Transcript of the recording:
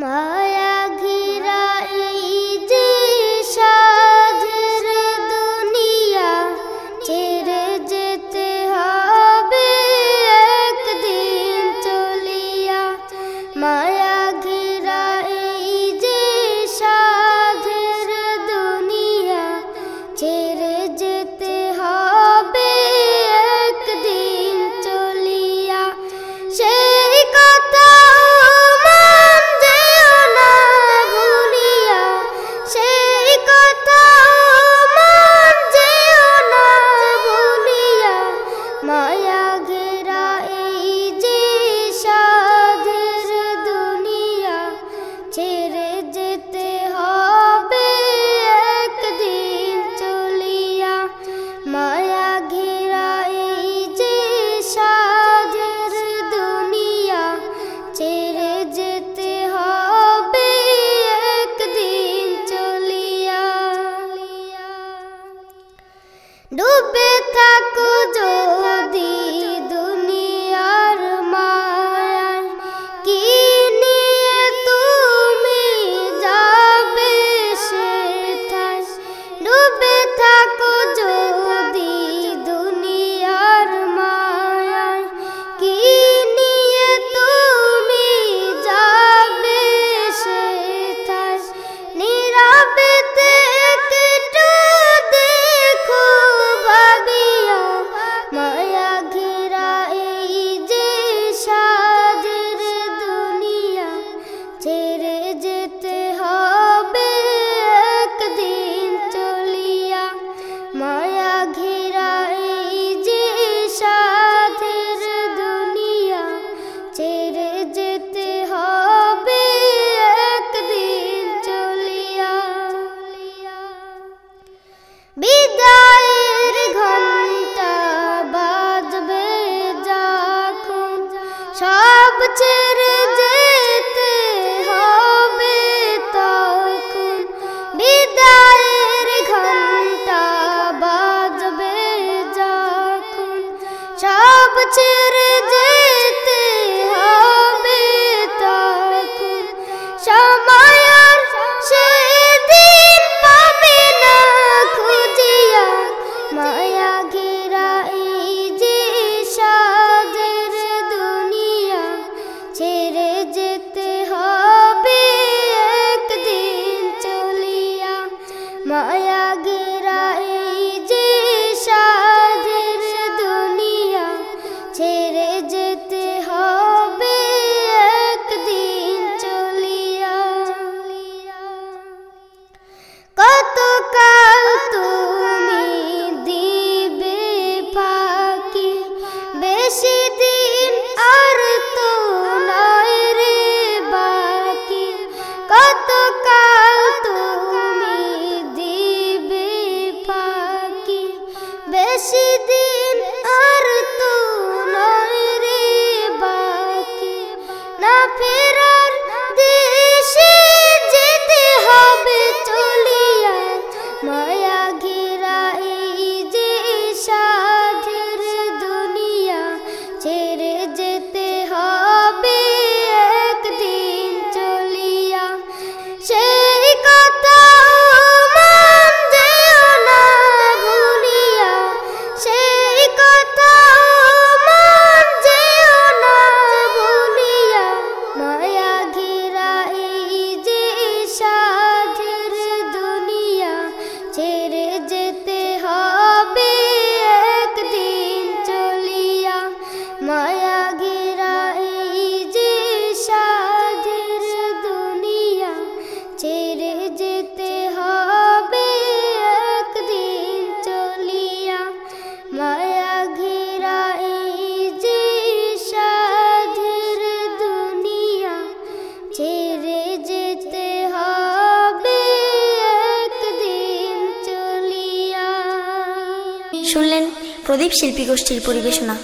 My সব ছেড়ে যেতে হবে তখন। বিদায়ের ঘণ্টা বাজবে যখন। সব ছেড়ে মায়া শুনলেন প্রদীপ শিল্পী গোষ্ঠীর পরিবেশনা।